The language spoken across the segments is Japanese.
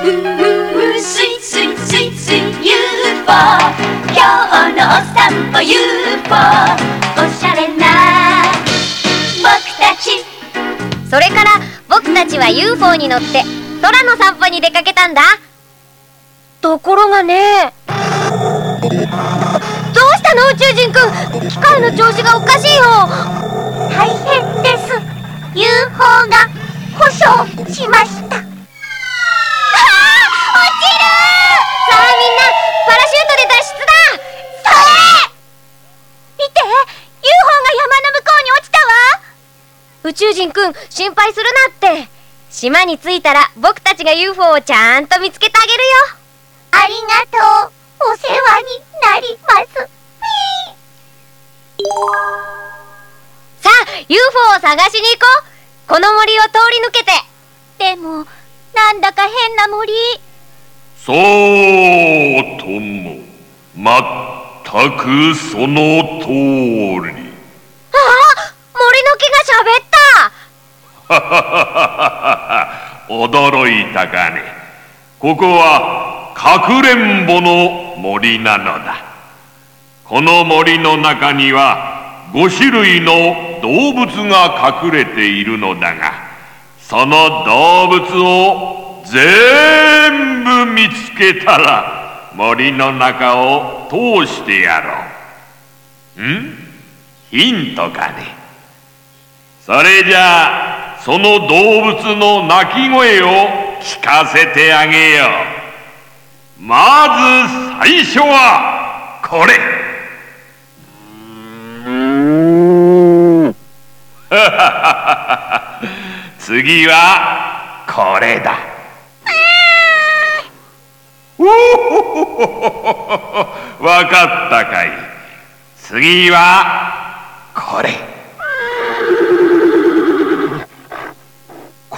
スイスイスイスイ UFO 今日のお散歩 UFO おしゃれな僕たち。それから僕たちは UFO に乗って空の散歩に出かけたんだ。ところがね。どうしたの宇宙人くん？機械の調子がおかしいよ大変です。UFO が故障しました宙人くん心配するなって。島に着いたら僕たちが UFO をちゃんと見つけてあげるよ。ありがとうお世話になります。さあ UFO を探しに行こう。この森を通り抜けて。でもなんだか変な森。そうともまったくその通り。ああ森の木が喋った驚いたかねここはかくれんぼの森なのだ。この森の中には5種類の動物が隠れているのだがその動物を全部見つけたら森の中を通してやろう。ん？ヒントかね。それじゃあその動物の鳴き声を聞かせてあげよう。まず最初はこれ。次はこれだ。わかったかい。次はこれ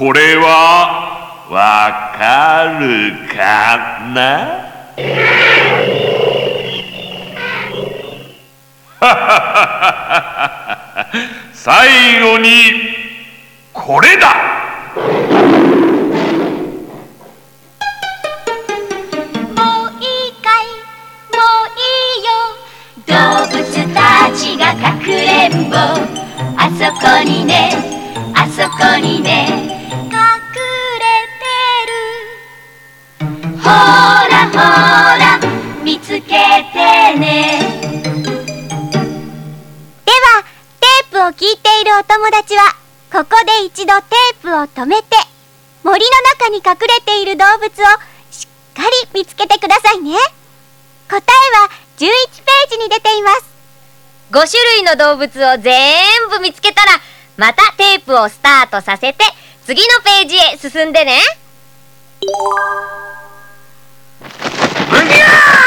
これはわかるかな？最後にこれだ！ほらほら見つけてね。ではテープを聞いているお友達はここで一度テープを止めて森の中に隠れている動物をしっかり見つけてくださいね。答えは11ページに出ています。5種類の動物を全部見つけたらまたテープをスタートさせて次のページへ進んでね。哎呀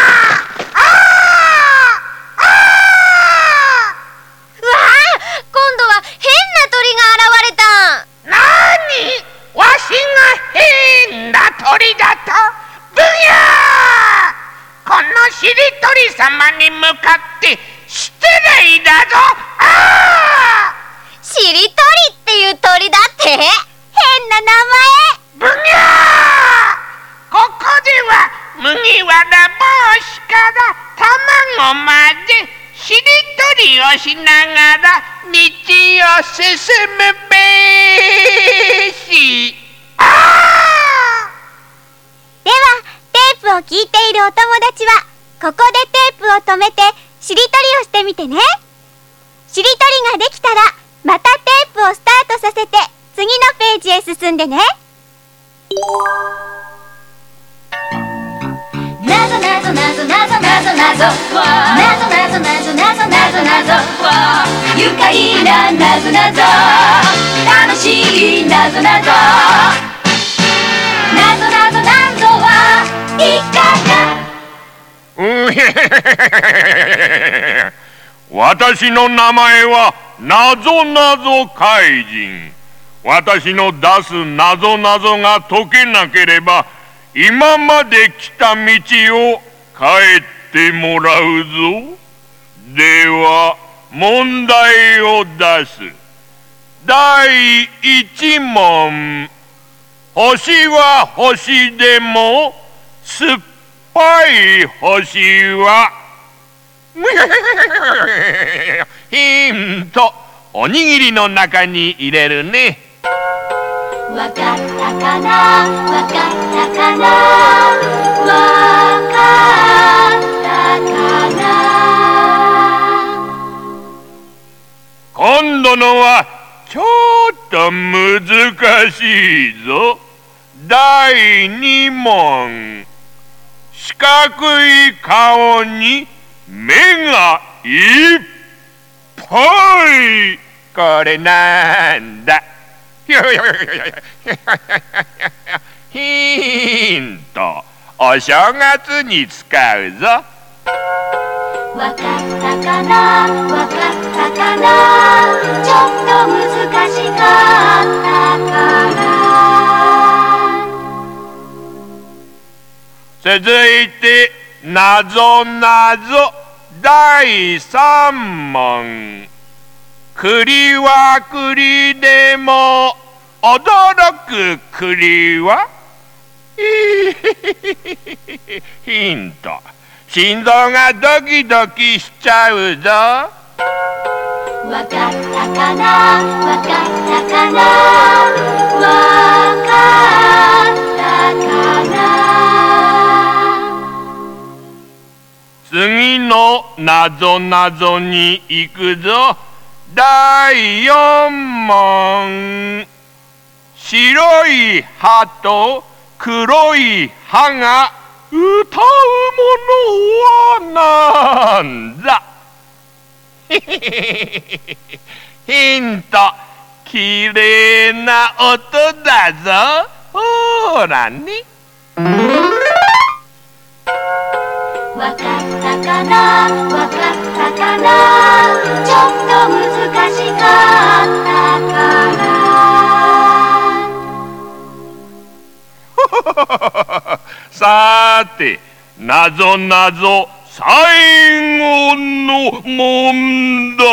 を聞いているお友達はここでテープを止めてしりとりをしてみてね。しりとりができたらまたテープをスタートさせて次のページへ進んでね。なぞなぞなぞなぞなぞなぞなぞなぞなぞなぞなぞなぞ愉快ななぞなぞ楽しいなぞなぞなぞなぞなぞはいかが私の名前はなぞなぞ怪人。私の出すなぞなぞが解けなければ今まで来た道を帰ってもらうぞ。では問題を出す。第一問。星は星でも酸っぱい星は。ヒントおにぎりの中に入れるね。わかったかな？わかったかな？わかったかな？今度のはちょっと難しいぞ。第二問四角い顔に目がいっぱい。これなんだ？ヒント。お正月に使うぞ。わかったかな？わかったかな？ちょっと難しかったかな？続いてなぞなぞ第三問。栗は栗でも驚く栗は？ヒント。心臓がドキドキしちゃうぞ。わかったかな？わかったかな？わかったなぞなぞに行くぞ。第四問白い歯と黒い歯が歌うものはなんだ。ヒント。きれいな音だぞ。ほらね。わかった。かなわかったかなちょっと難しかったかなさてなぞなぞ最後の問題。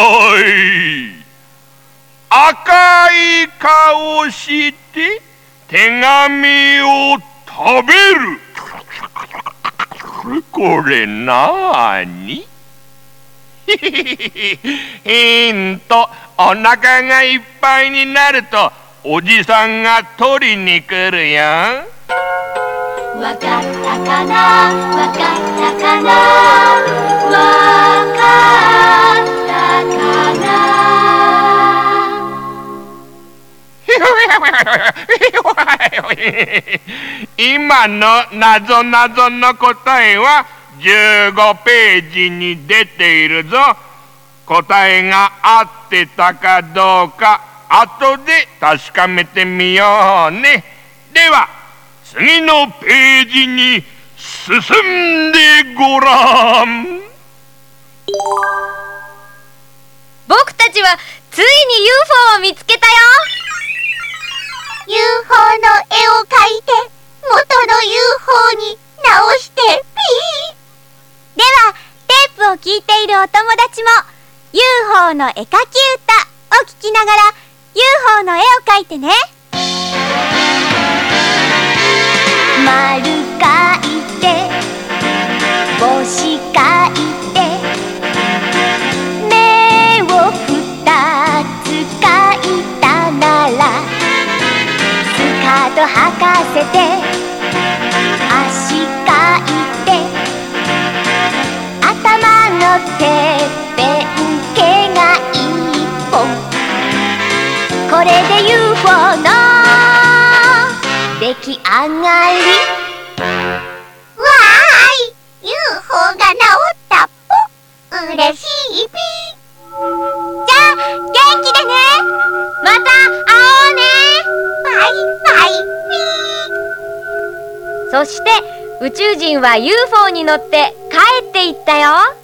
赤い顔して手紙を食べる。これなーに？ヒントお腹がいっぱいになるとおじさんが取りに来るよ。わかったかな？わかったかな？わかったかな？今のなぞなぞの答えは15ページに出ているぞ。答えが合ってたかどうか後で確かめてみようね。では次のページに進んでごらん。僕たちはついに UFO を見つけたよ。UFO の絵を描いて元の UFO に直してピー。ではテープを聞いているお友達も UFO の絵描き歌を聞きながら UFO の絵を描いてね。丸かと吐かせて。足かいて。頭のてっぺん毛が一本。これで UFO の出来上がり。人は UFO に乗って帰っていったよ。